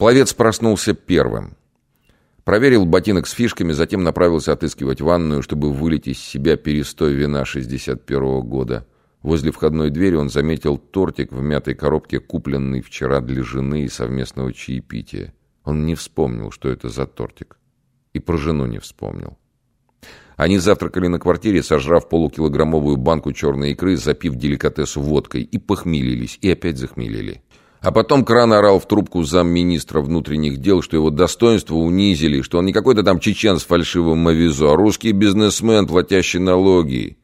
Пловец проснулся первым. Проверил ботинок с фишками, затем направился отыскивать ванную, чтобы вылить из себя перестой вина 61-го года. Возле входной двери он заметил тортик в мятой коробке, купленный вчера для жены и совместного чаепития. Он не вспомнил, что это за тортик. И про жену не вспомнил. Они завтракали на квартире, сожрав полукилограммовую банку черной икры, запив деликатес водкой, и похмелились, и опять захмелили. А потом Кран орал в трубку замминистра внутренних дел, что его достоинство унизили, что он не какой-то там чечен с фальшивым мавизо, а русский бизнесмен, платящий налоги.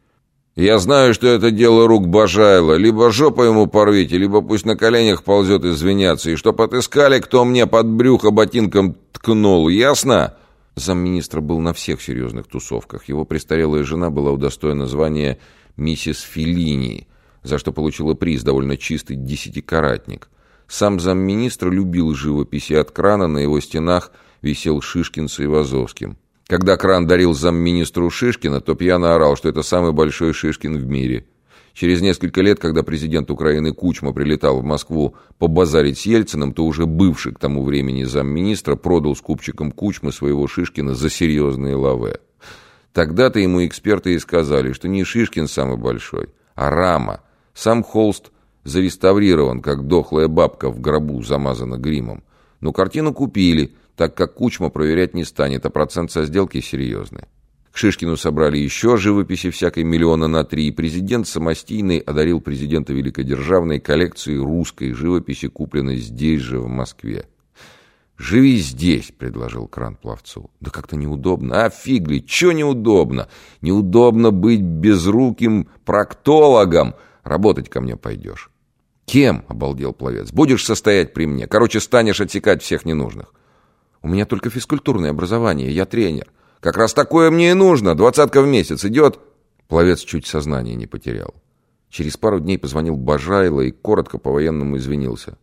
Я знаю, что это дело рук Бажайла. Либо жопу ему порвите, либо пусть на коленях ползет извиняться. И чтоб отыскали, кто мне под брюхо ботинком ткнул. Ясно?» Замминистра был на всех серьезных тусовках. Его престарелая жена была удостоена звания «Миссис Филини», за что получила приз довольно чистый десятикаратник. Сам замминистра любил живописи от крана, на его стенах висел Шишкин с Ивазовским. Когда кран дарил замминистру Шишкина, то пьяно орал, что это самый большой Шишкин в мире. Через несколько лет, когда президент Украины Кучма прилетал в Москву побазарить с Ельциным, то уже бывший к тому времени замминистра продал скупчикам Кучмы своего Шишкина за серьезные лаве. Тогда-то ему эксперты и сказали, что не Шишкин самый большой, а Рама. Сам холст зареставрирован, как дохлая бабка в гробу замазана гримом. Но картину купили, так как Кучма проверять не станет, а процент со сделки серьезный. К Шишкину собрали еще живописи всякой миллиона на три, и президент самостийный одарил президента великодержавной коллекцией русской живописи, купленной здесь же, в Москве. «Живи здесь», — предложил Кран пловцу. «Да как-то неудобно». «А фигли, чё неудобно? Неудобно быть безруким проктологом. Работать ко мне пойдешь». «Кем?» — обалдел пловец. «Будешь состоять при мне. Короче, станешь отсекать всех ненужных». «У меня только физкультурное образование, я тренер». «Как раз такое мне и нужно. Двадцатка в месяц идет». Пловец чуть сознание не потерял. Через пару дней позвонил Бажайло и коротко по-военному извинился.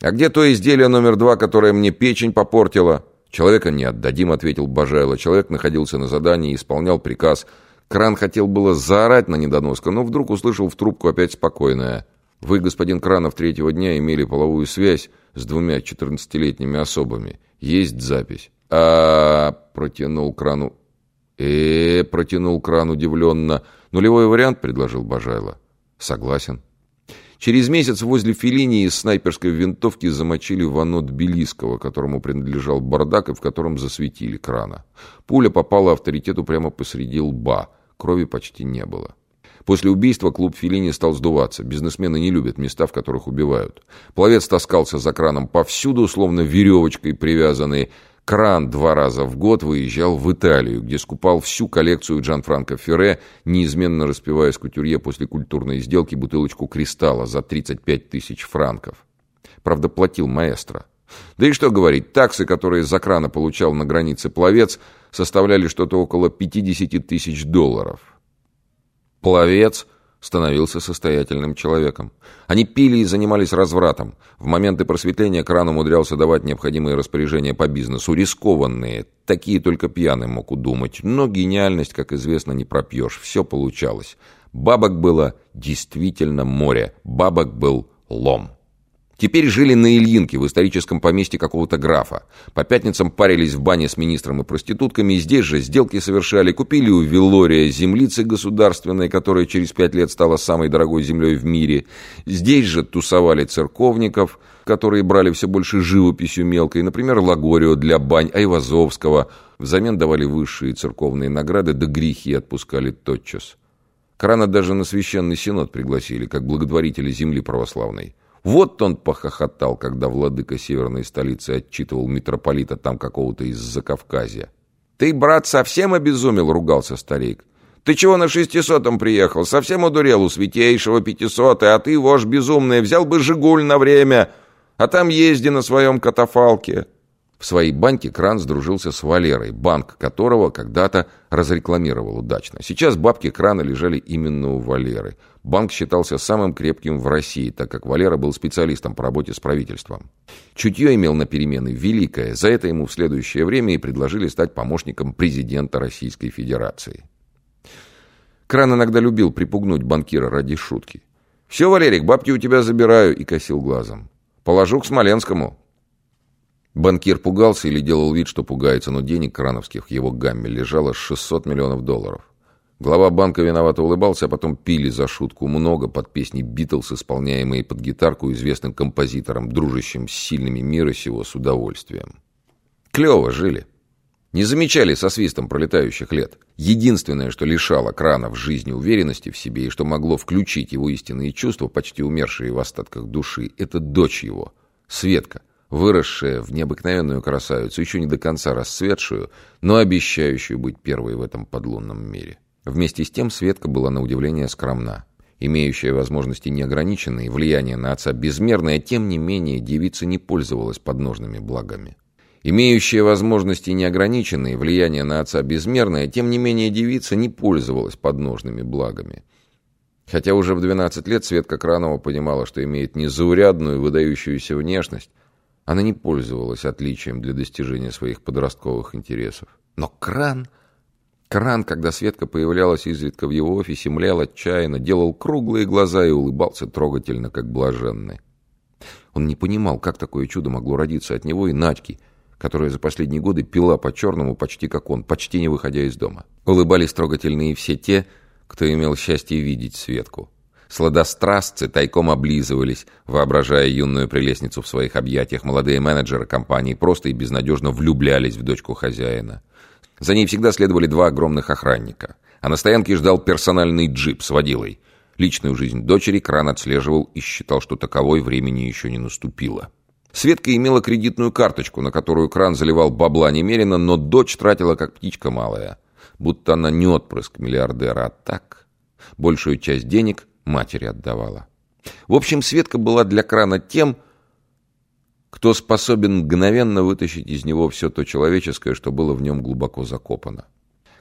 «А где то изделие номер два, которое мне печень попортило?» «Человека не отдадим», — ответил Бажайло. Человек находился на задании и исполнял приказ. Кран хотел было заорать на недоноска, но вдруг услышал в трубку опять спокойное — вы, господин Кранов, третьего дня имели половую связь с двумя четырнадцатилетними особами. Есть запись. А, протянул Крану. Э, протянул Кран удивленно. Нулевой вариант предложил Бажайло. Согласен. Через месяц возле Филини из снайперской винтовки замочили Вано Тбилисского, которому принадлежал бардак и в котором засветили крана. Пуля попала авторитету прямо посреди лба. Крови почти не было. После убийства клуб Филини стал сдуваться. Бизнесмены не любят места, в которых убивают. Пловец таскался за краном повсюду, словно веревочкой привязанный. Кран два раза в год выезжал в Италию, где скупал всю коллекцию Джанфранко Ферре, неизменно распивая с кутюрье после культурной сделки бутылочку кристалла за 35 тысяч франков. Правда, платил маэстро. Да и что говорить, таксы, которые за крана получал на границе пловец, составляли что-то около 50 тысяч долларов. Пловец становился состоятельным человеком. Они пили и занимались развратом. В моменты просветления кран умудрялся давать необходимые распоряжения по бизнесу, рискованные. Такие только пьяный мог удумать. Но гениальность, как известно, не пропьешь. Все получалось. Бабок было действительно море. Бабок был лом. Теперь жили на Ильинке, в историческом поместье какого-то графа. По пятницам парились в бане с министром и проститутками, и здесь же сделки совершали. Купили у Вилория землицы государственной, которая через пять лет стала самой дорогой землей в мире. Здесь же тусовали церковников, которые брали все больше живописью мелкой, например, Лагорио для бань, Айвазовского. Взамен давали высшие церковные награды, да грехи отпускали тотчас. Крана даже на священный синод пригласили, как благотворителя земли православной. Вот он похохотал, когда владыка северной столицы отчитывал митрополита там какого-то из Закавказья. «Ты, брат, совсем обезумел?» — ругался старик. «Ты чего на шестисотом приехал? Совсем одурел у святейшего пятисотой, а ты, вож безумный, взял бы «Жигуль» на время, а там езди на своем катафалке». В своей банке Кран сдружился с Валерой, банк которого когда-то разрекламировал удачно. Сейчас бабки Крана лежали именно у Валеры. Банк считался самым крепким в России, так как Валера был специалистом по работе с правительством. Чутье имел на перемены великое, за это ему в следующее время и предложили стать помощником президента Российской Федерации. Кран иногда любил припугнуть банкира ради шутки. «Все, Валерик, бабки у тебя забираю», и косил глазом. «Положу к Смоленскому». Банкир пугался или делал вид, что пугается, но денег крановских в его гамме лежало 600 миллионов долларов. Глава банка виновато улыбался, а потом пили за шутку много под песни «Битлз», исполняемые под гитарку известным композитором, дружащим с сильными мира сего с удовольствием. Клево жили. Не замечали со свистом пролетающих лет. Единственное, что лишало крана в жизни уверенности в себе и что могло включить его истинные чувства, почти умершие в остатках души, это дочь его, Светка, выросшая в необыкновенную красавицу, еще не до конца расцветшую, но обещающую быть первой в этом подлунном мире. Вместе с тем Светка была на удивление скромна. Имеющая возможности неограниченные, влияние на отца безмерное, тем не менее девица не пользовалась подножными благами. Имеющая возможности неограниченные, влияние на отца безмерное, тем не менее девица не пользовалась подножными благами. Хотя уже в 12 лет Светка Кранова понимала, что имеет незаурядную, выдающуюся внешность, она не пользовалась отличием для достижения своих подростковых интересов. Но Кран Кран, когда Светка появлялась изредка в его офисе, млял отчаянно, делал круглые глаза и улыбался трогательно, как блаженный. Он не понимал, как такое чудо могло родиться от него и Надьки, которая за последние годы пила по-черному почти как он, почти не выходя из дома. Улыбались трогательные все те, кто имел счастье видеть Светку. Сладострастцы тайком облизывались, воображая юную прелестницу в своих объятиях. Молодые менеджеры компании просто и безнадежно влюблялись в дочку хозяина. За ней всегда следовали два огромных охранника. А на стоянке ждал персональный джип с водилой. Личную жизнь дочери Кран отслеживал и считал, что таковой времени еще не наступило. Светка имела кредитную карточку, на которую Кран заливал бабла немерено, но дочь тратила как птичка малая. Будто она не отпрыск миллиардера, а так. Большую часть денег матери отдавала. В общем, Светка была для Крана тем, кто способен мгновенно вытащить из него все то человеческое, что было в нем глубоко закопано.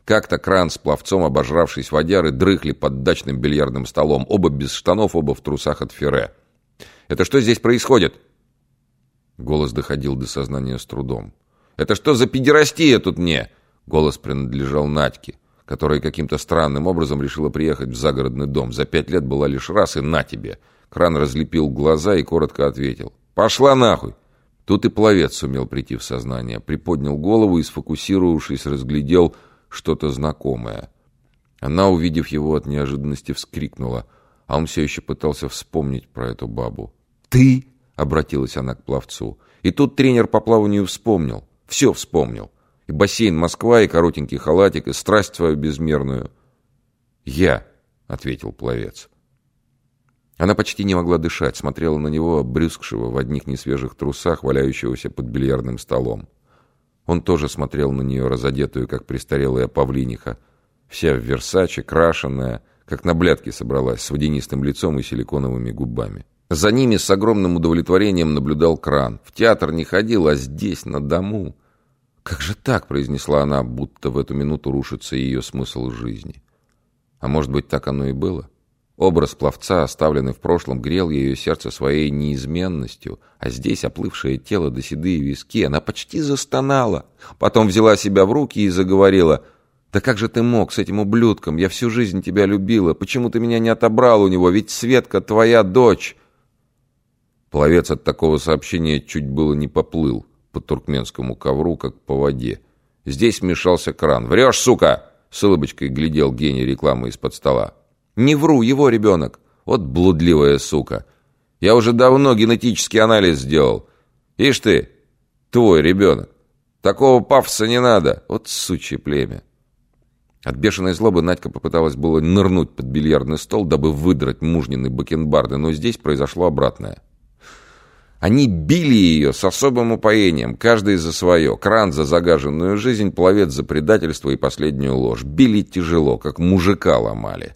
Как-то кран с пловцом, обожравшись водяры, дрыхли под дачным бильярдным столом, оба без штанов, оба в трусах от фире. «Это что здесь происходит?» Голос доходил до сознания с трудом. «Это что за педерастия тут мне?» Голос принадлежал Надьке, которая каким-то странным образом решила приехать в загородный дом. За пять лет была лишь раз, и на тебе. Кран разлепил глаза и коротко ответил. «Пошла нахуй!» Тут и пловец сумел прийти в сознание. Приподнял голову и, сфокусировавшись, разглядел что-то знакомое. Она, увидев его от неожиданности, вскрикнула, а он все еще пытался вспомнить про эту бабу. «Ты?» — обратилась она к пловцу. И тут тренер по плаванию вспомнил. Все вспомнил. И бассейн Москва, и коротенький халатик, и страсть свою безмерную. «Я», — ответил пловец. Она почти не могла дышать, смотрела на него, обрюзгшего в одних несвежих трусах, валяющегося под бильярдным столом. Он тоже смотрел на нее, разодетую, как престарелая павлиниха, вся в версаче, крашенная, как на блядке собралась, с водянистым лицом и силиконовыми губами. За ними с огромным удовлетворением наблюдал кран. В театр не ходил, а здесь, на дому. «Как же так?» — произнесла она, будто в эту минуту рушится ее смысл жизни. А может быть, так оно и было? — Образ пловца, оставленный в прошлом, грел ее сердце своей неизменностью, а здесь оплывшее тело до седые виски, она почти застонала. Потом взяла себя в руки и заговорила. «Да как же ты мог с этим ублюдком? Я всю жизнь тебя любила. Почему ты меня не отобрал у него? Ведь Светка твоя дочь!» Пловец от такого сообщения чуть было не поплыл по туркменскому ковру, как по воде. Здесь смешался кран. «Врешь, сука!» — с улыбочкой глядел гений рекламы из-под стола. Не вру, его ребенок. Вот блудливая сука. Я уже давно генетический анализ сделал. Ишь ты, твой ребенок. Такого пафоса не надо. Вот сучье племя. От бешеной злобы Надька попыталась было нырнуть под бильярдный стол, дабы выдрать мужнины бакенбарды, но здесь произошло обратное. Они били ее с особым упоением, каждый за свое. Кран за загаженную жизнь, пловец за предательство и последнюю ложь. Били тяжело, как мужика ломали.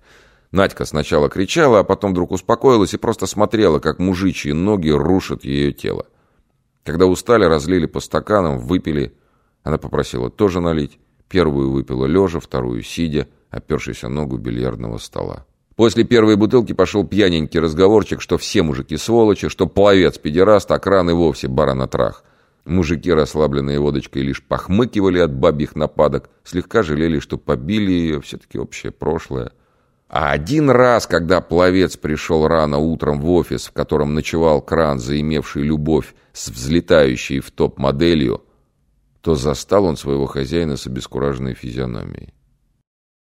Надька сначала кричала, а потом вдруг успокоилась и просто смотрела, как мужичьи ноги рушат ее тело. Когда устали, разлили по стаканам, выпили. Она попросила тоже налить. Первую выпила лежа, вторую сидя, опершись о ногу бильярдного стола. После первой бутылки пошел пьяненький разговорчик, что все мужики сволочи, что пловец педераст, а кран и вовсе баранатрах. Мужики, расслабленные водочкой, лишь похмыкивали от бабьих нападок, слегка жалели, что побили ее, все-таки общее прошлое. А один раз, когда пловец пришел рано утром в офис, в котором ночевал кран, заимевший любовь с взлетающей в топ моделью, то застал он своего хозяина с обескураженной физиономией.